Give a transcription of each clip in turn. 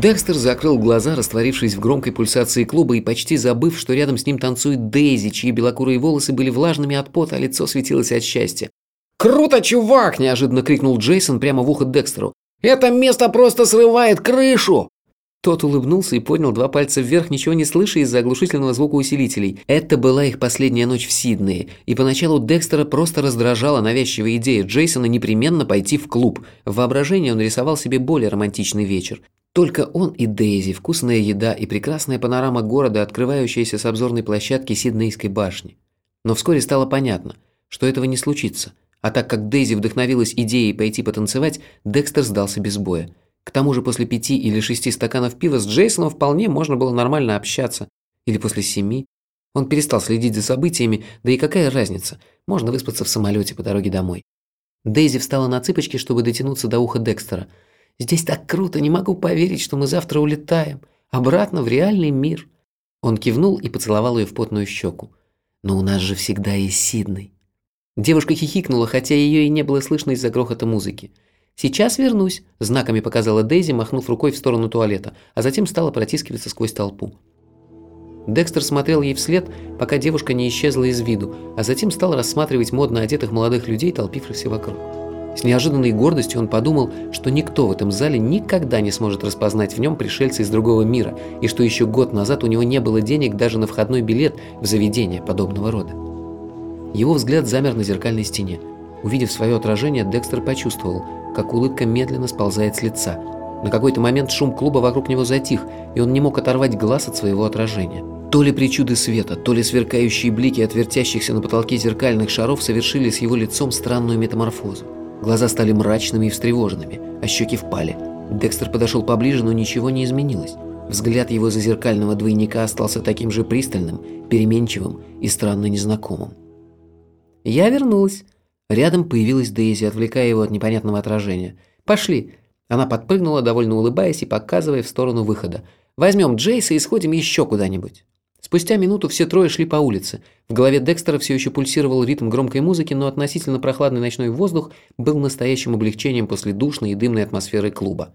Декстер закрыл глаза, растворившись в громкой пульсации клуба и почти забыв, что рядом с ним танцует Дейзи, чьи белокурые волосы были влажными от пота, а лицо светилось от счастья. «Круто, чувак!» – неожиданно крикнул Джейсон прямо в ухо Декстеру. «Это место просто срывает крышу!» Тот улыбнулся и поднял два пальца вверх, ничего не слыша из-за оглушительного звука усилителей. Это была их последняя ночь в Сиднее, и поначалу Декстера просто раздражала навязчивая идея Джейсона непременно пойти в клуб. В воображении он рисовал себе более романтичный вечер. Только он и Дейзи, вкусная еда и прекрасная панорама города, открывающаяся с обзорной площадки Сиднейской башни. Но вскоре стало понятно, что этого не случится. А так как Дейзи вдохновилась идеей пойти потанцевать, Декстер сдался без боя. К тому же после пяти или шести стаканов пива с Джейсоном вполне можно было нормально общаться. Или после семи. Он перестал следить за событиями, да и какая разница, можно выспаться в самолете по дороге домой. Дейзи встала на цыпочки, чтобы дотянуться до уха Декстера. «Здесь так круто, не могу поверить, что мы завтра улетаем. Обратно в реальный мир». Он кивнул и поцеловал ее в потную щеку. «Но у нас же всегда есть Сидней». Девушка хихикнула, хотя ее и не было слышно из-за грохота музыки. «Сейчас вернусь», – знаками показала Дейзи, махнув рукой в сторону туалета, а затем стала протискиваться сквозь толпу. Декстер смотрел ей вслед, пока девушка не исчезла из виду, а затем стал рассматривать модно одетых молодых людей, толпившихся вокруг. С неожиданной гордостью он подумал, что никто в этом зале никогда не сможет распознать в нем пришельца из другого мира, и что еще год назад у него не было денег даже на входной билет в заведение подобного рода. Его взгляд замер на зеркальной стене. Увидев свое отражение, Декстер почувствовал, как улыбка медленно сползает с лица. На какой-то момент шум клуба вокруг него затих, и он не мог оторвать глаз от своего отражения. То ли причуды света, то ли сверкающие блики от вертящихся на потолке зеркальных шаров совершили с его лицом странную метаморфозу. Глаза стали мрачными и встревоженными, а щеки впали. Декстер подошел поближе, но ничего не изменилось. Взгляд его зазеркального двойника остался таким же пристальным, переменчивым и странно незнакомым. «Я вернулась», Рядом появилась Дейзи, отвлекая его от непонятного отражения. «Пошли!» Она подпрыгнула, довольно улыбаясь и показывая в сторону выхода. «Возьмем Джейса и сходим еще куда-нибудь». Спустя минуту все трое шли по улице. В голове Декстера все еще пульсировал ритм громкой музыки, но относительно прохладный ночной воздух был настоящим облегчением после душной и дымной атмосферы клуба.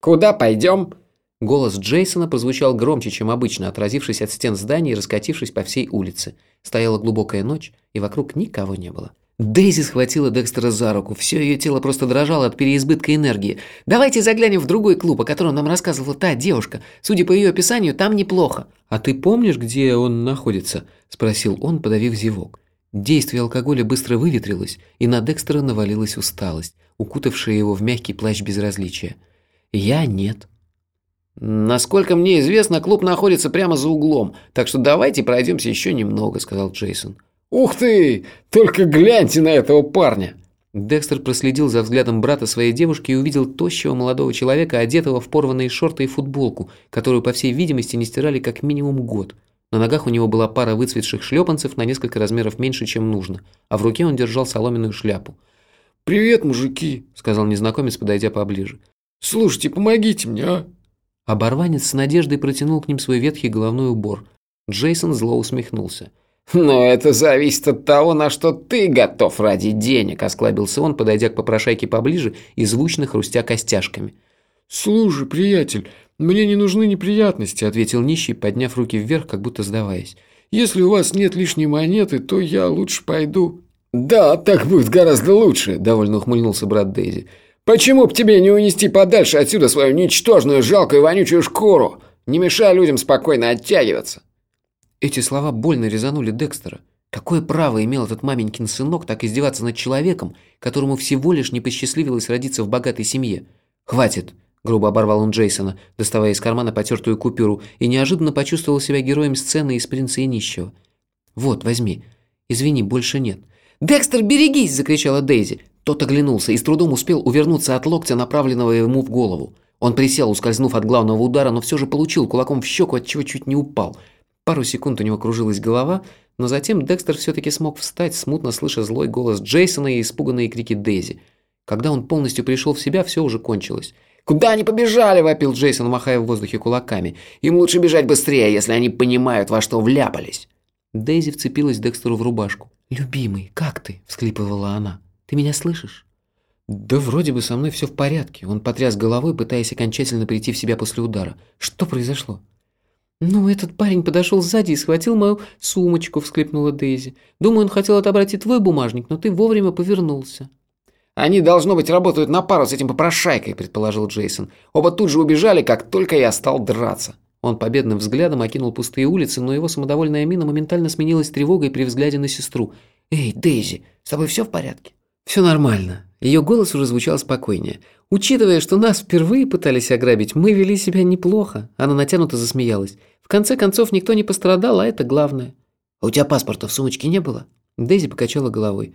«Куда пойдем?» Голос Джейсона прозвучал громче, чем обычно, отразившись от стен здания и раскатившись по всей улице. Стояла глубокая ночь, и вокруг никого не было. Дейзи схватила Декстера за руку. Все ее тело просто дрожало от переизбытка энергии. «Давайте заглянем в другой клуб, о котором нам рассказывала та девушка. Судя по ее описанию, там неплохо». «А ты помнишь, где он находится?» – спросил он, подавив зевок. Действие алкоголя быстро выветрилось, и на Декстера навалилась усталость, укутавшая его в мягкий плащ безразличия. «Я нет». «Насколько мне известно, клуб находится прямо за углом, так что давайте пройдемся еще немного», – сказал Джейсон. «Ух ты! Только гляньте на этого парня!» Декстер проследил за взглядом брата своей девушки и увидел тощего молодого человека, одетого в порванные шорты и футболку, которую, по всей видимости, не стирали как минимум год. На ногах у него была пара выцветших шлепанцев на несколько размеров меньше, чем нужно, а в руке он держал соломенную шляпу. «Привет, мужики!» – сказал незнакомец, подойдя поближе. «Слушайте, помогите мне, а!» Оборванец с надеждой протянул к ним свой ветхий головной убор. Джейсон зло усмехнулся – «Но это зависит от того, на что ты готов ради денег», – осклабился он, подойдя к попрошайке поближе и звучно хрустя костяшками. «Слушай, приятель, мне не нужны неприятности», – ответил нищий, подняв руки вверх, как будто сдаваясь. «Если у вас нет лишней монеты, то я лучше пойду». «Да, так будет гораздо лучше», – довольно ухмыльнулся брат Дейзи. «Почему б тебе не унести подальше отсюда свою ничтожную, жалкую, вонючую шкуру? Не мешай людям спокойно оттягиваться». Эти слова больно резанули Декстера. Какое право имел этот маменькин сынок так издеваться над человеком, которому всего лишь не посчастливилось родиться в богатой семье? «Хватит!» – грубо оборвал он Джейсона, доставая из кармана потертую купюру, и неожиданно почувствовал себя героем сцены из «Принца и нищего». «Вот, возьми. Извини, больше нет». «Декстер, берегись!» – закричала Дейзи. Тот оглянулся и с трудом успел увернуться от локтя, направленного ему в голову. Он присел, ускользнув от главного удара, но все же получил кулаком в щеку, от чего чуть не упал – Пару секунд у него кружилась голова, но затем Декстер все-таки смог встать, смутно слыша злой голос Джейсона и испуганные крики Дейзи. Когда он полностью пришел в себя, все уже кончилось. «Куда они побежали?» – вопил Джейсон, махая в воздухе кулаками. «Им лучше бежать быстрее, если они понимают, во что вляпались». Дейзи вцепилась Декстеру в рубашку. «Любимый, как ты?» – всхлипывала она. «Ты меня слышишь?» «Да вроде бы со мной все в порядке». Он потряс головой, пытаясь окончательно прийти в себя после удара. «Что произошло?» «Ну, этот парень подошел сзади и схватил мою сумочку», – всклипнула Дейзи. «Думаю, он хотел отобрать и твой бумажник, но ты вовремя повернулся». «Они, должно быть, работают на пару с этим попрошайкой», – предположил Джейсон. «Оба тут же убежали, как только я стал драться». Он победным взглядом окинул пустые улицы, но его самодовольная мина моментально сменилась тревогой при взгляде на сестру. «Эй, Дейзи, с тобой все в порядке?» «Все нормально». Ее голос уже звучал спокойнее. «Учитывая, что нас впервые пытались ограбить, мы вели себя неплохо». Она натянуто засмеялась. «В конце концов, никто не пострадал, а это главное». «А у тебя паспорта в сумочке не было?» Дейзи покачала головой.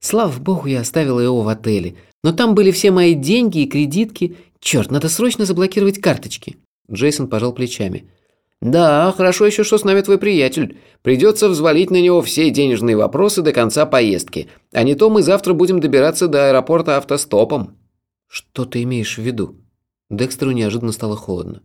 «Слава богу, я оставила его в отеле. Но там были все мои деньги и кредитки. Черт, надо срочно заблокировать карточки». Джейсон пожал плечами. «Да, хорошо еще, что с нами твой приятель. Придется взвалить на него все денежные вопросы до конца поездки. А не то мы завтра будем добираться до аэропорта автостопом». «Что ты имеешь в виду?» Декстеру неожиданно стало холодно.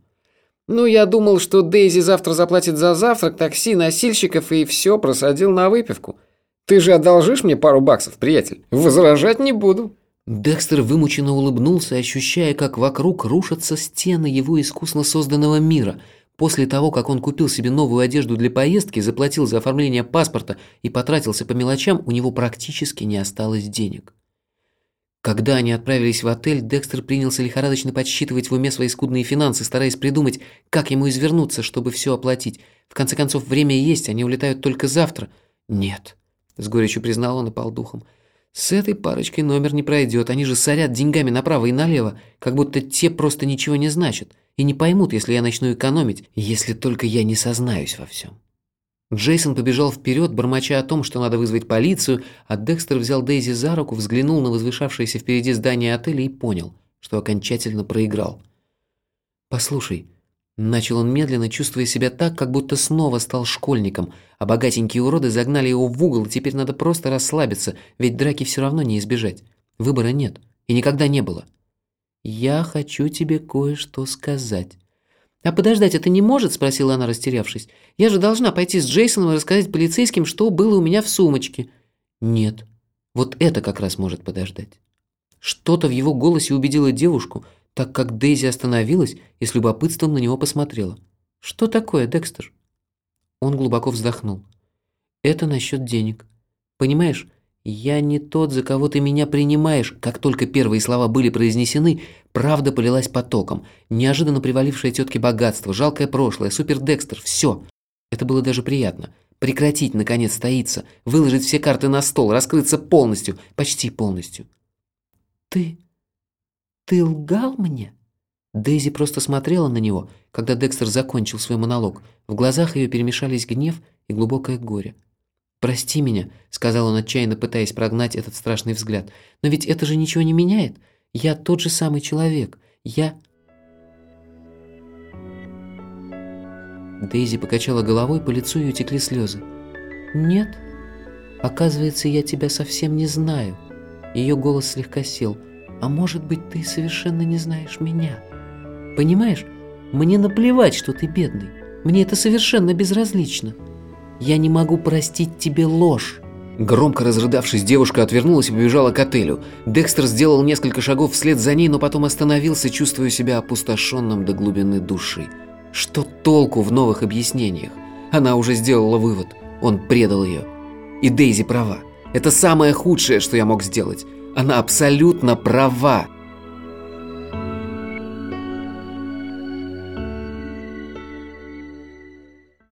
«Ну, я думал, что Дейзи завтра заплатит за завтрак, такси, носильщиков и все просадил на выпивку. Ты же одолжишь мне пару баксов, приятель? Возражать не буду». Декстер вымученно улыбнулся, ощущая, как вокруг рушатся стены его искусно созданного мира – После того, как он купил себе новую одежду для поездки, заплатил за оформление паспорта и потратился по мелочам, у него практически не осталось денег. Когда они отправились в отель, Декстер принялся лихорадочно подсчитывать в уме свои скудные финансы, стараясь придумать, как ему извернуться, чтобы все оплатить. В конце концов, время есть, они улетают только завтра. Нет, с горечью признал он и пал духом. С этой парочкой номер не пройдет, они же сорят деньгами направо и налево, как будто те просто ничего не значат и не поймут, если я начну экономить, если только я не сознаюсь во всем. Джейсон побежал вперед, бормоча о том, что надо вызвать полицию, а Декстер взял Дейзи за руку, взглянул на возвышавшееся впереди здание отеля и понял, что окончательно проиграл. «Послушай», – начал он медленно, чувствуя себя так, как будто снова стал школьником, а богатенькие уроды загнали его в угол, и теперь надо просто расслабиться, ведь драки все равно не избежать. Выбора нет, и никогда не было. «Я хочу тебе кое-что сказать». «А подождать это не может?» – спросила она, растерявшись. «Я же должна пойти с Джейсоном и рассказать полицейским, что было у меня в сумочке». «Нет, вот это как раз может подождать». Что-то в его голосе убедило девушку, так как Дейзи остановилась и с любопытством на него посмотрела. «Что такое, Декстер?» Он глубоко вздохнул. «Это насчет денег. Понимаешь, «Я не тот, за кого ты меня принимаешь». Как только первые слова были произнесены, правда полилась потоком. Неожиданно привалившее тетке богатство, жалкое прошлое, супердекстер, все. Это было даже приятно. Прекратить, наконец, стоиться, выложить все карты на стол, раскрыться полностью, почти полностью. «Ты... ты лгал мне?» Дейзи просто смотрела на него, когда Декстер закончил свой монолог. В глазах ее перемешались гнев и глубокое горе. «Прости меня», — сказал он отчаянно, пытаясь прогнать этот страшный взгляд. «Но ведь это же ничего не меняет. Я тот же самый человек. Я...» Дейзи покачала головой, по лицу ее текли слезы. «Нет. Оказывается, я тебя совсем не знаю». Ее голос слегка сел. «А может быть, ты совершенно не знаешь меня? Понимаешь, мне наплевать, что ты бедный. Мне это совершенно безразлично». Я не могу простить тебе ложь. Громко разрыдавшись, девушка отвернулась и побежала к отелю. Декстер сделал несколько шагов вслед за ней, но потом остановился, чувствуя себя опустошенным до глубины души. Что толку в новых объяснениях? Она уже сделала вывод. Он предал ее. И Дейзи права. Это самое худшее, что я мог сделать. Она абсолютно права.